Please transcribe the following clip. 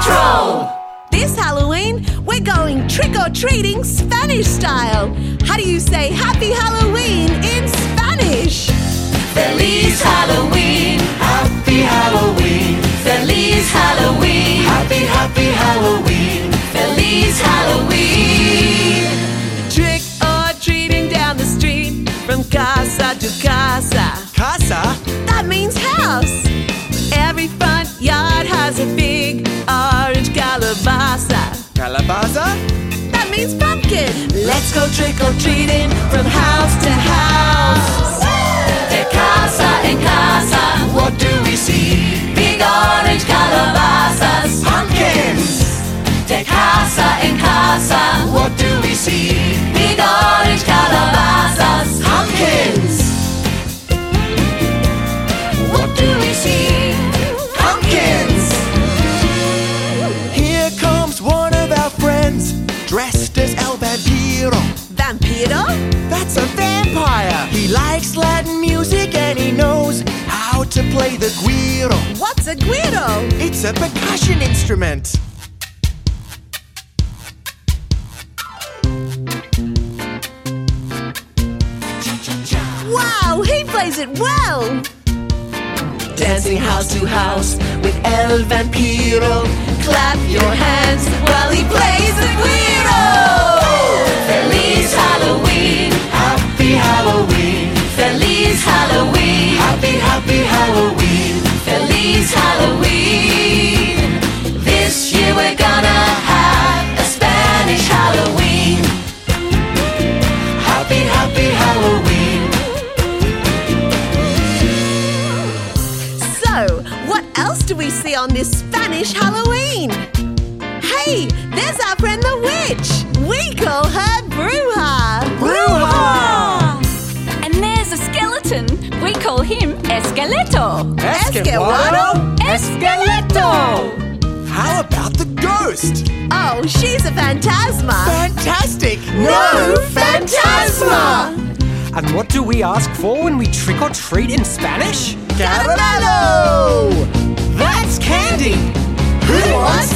Patrol! This Halloween, we're going trick or treating Spanish style. How do you say Happy Halloween in Spanish? Feliz Halloween! Happy Halloween! Feliz Halloween! Happy, happy Halloween! Feliz Halloween! Trick or treating down the street from casa to casa. Calabaza? That means pumpkin. Let's go trick or treating play the guiro. What's a guiro? It's a percussion instrument. Wow, he plays it well. Dancing house to house with El Vampiro. Clap your hands while he plays the guiro. Feliz Halloween! Happy Halloween! Feliz Halloween! Happy, Halloween! Feliz Halloween! This year we're gonna have a Spanish Halloween. Happy, happy Halloween! So, what else do we see on this Spanish Halloween? Hey, there's our friend the witch. We call Esqueleto. Esqueleto? Esqueleto! How about the ghost? Oh, she's a phantasma. Fantastic! No phantasma! And what do we ask for when we trick or treat in Spanish? Caramello! That's candy! Who wants